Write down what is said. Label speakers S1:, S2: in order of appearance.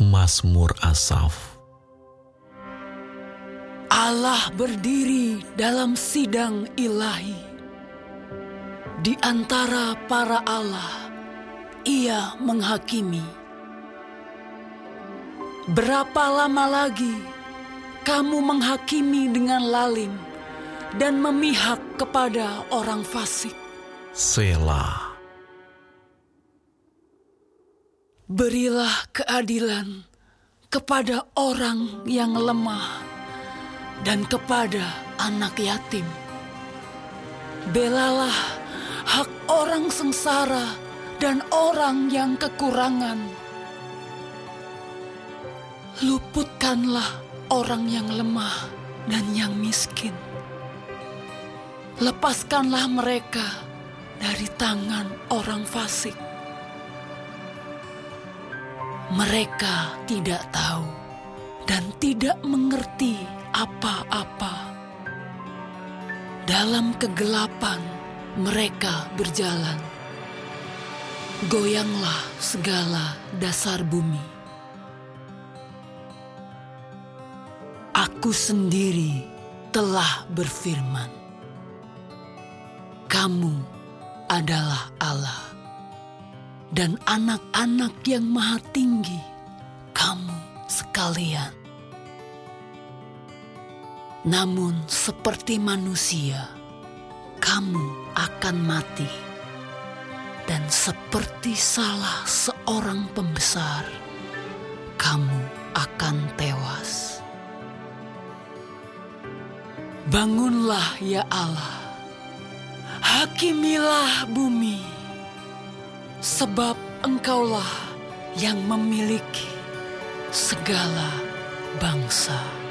S1: Mazmur Asaf
S2: Allah berdiri dalam sidang ilahi. Di antara para Allah, ia menghakimi. Berapa lama lagi kamu menghakimi dengan lalim dan memihak kepada orang fasik?
S1: Selah
S2: Berilah keadilan kepada orang yang lemah dan kepada anak yatim. Belalah hak orang sengsara dan orang yang kekurangan. Luputkanlah orang yang lemah dan yang miskin. Lepaskanlah mereka dari tangan orang fasik. Mereka tidak tahu dan tidak mengerti apa-apa. Dalam kegelapan mereka berjalan. Goyanglah segala dasar bumi. Aku sendiri telah berfirman. Kamu adalah Allah dan anak-anak yang maha tinggi, kamu sekalian. Namun, seperti manusia, kamu akan mati, dan seperti salah seorang pembesar, kamu akan tewas. Bangunlah, ya Allah, hakimilah bumi sebab engkaulah yang memiliki segala bangsa.